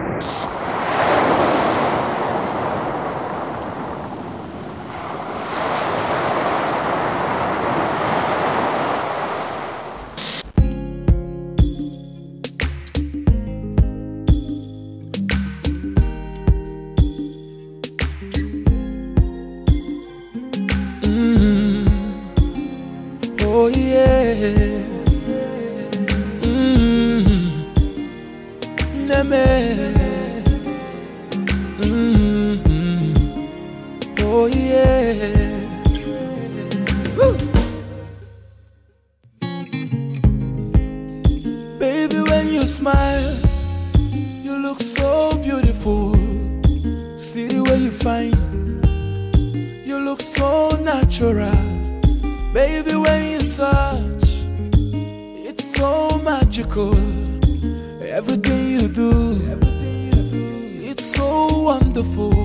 you Baby, when you smile, you look so beautiful. See the way you find, you look so natural. Baby, when you touch, it's so magical. Everything you do, it's so wonderful.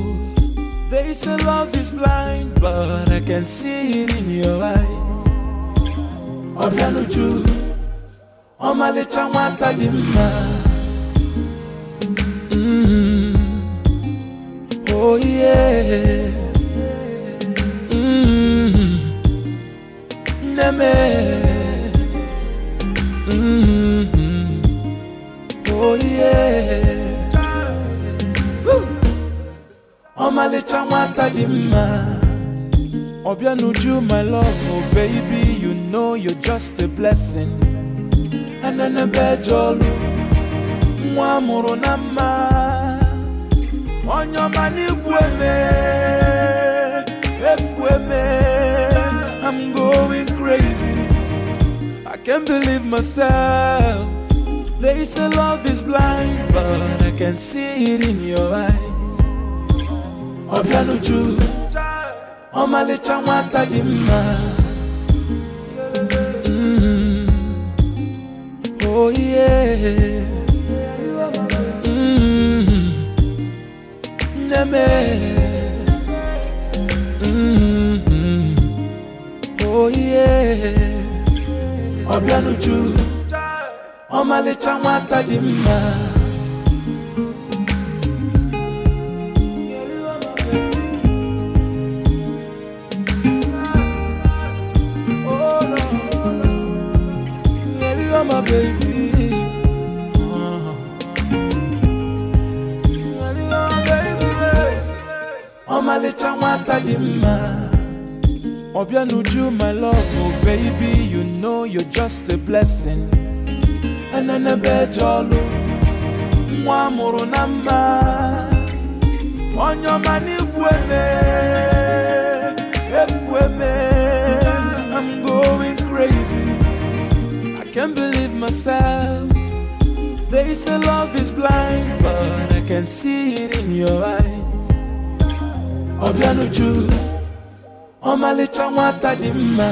They say love is blind, but I can see it in your eyes. Obianuju, ọmalịcha nwata dị mma. Mm. Oh yeah. Mm. Oh yeah. Mma. Obianuju, my love, oh baby, you know you're just a blessing. Na eme. Eh, I'm going crazy. I can't believe myself. They say love is blind, but I can see it in your eyes. Obianuju, ọmalịcha nwata dị mma. Mm. Oh yeah. Mm. Neme. Mm. Oh yeah. Obianuju, ọmalịcha nwata dị mma. My baby. Ọmalịcha nwata dị mma. Obianuju, my love, oh baby, you know you're just a blessing. Enenebe jolu, nwa mụrụ na mma. Onye ọma. I'm going crazy. Can't believe myself. They say love is blind, but I can see it in your eyes. Obianuju, ọmalịcha nwata dị mma.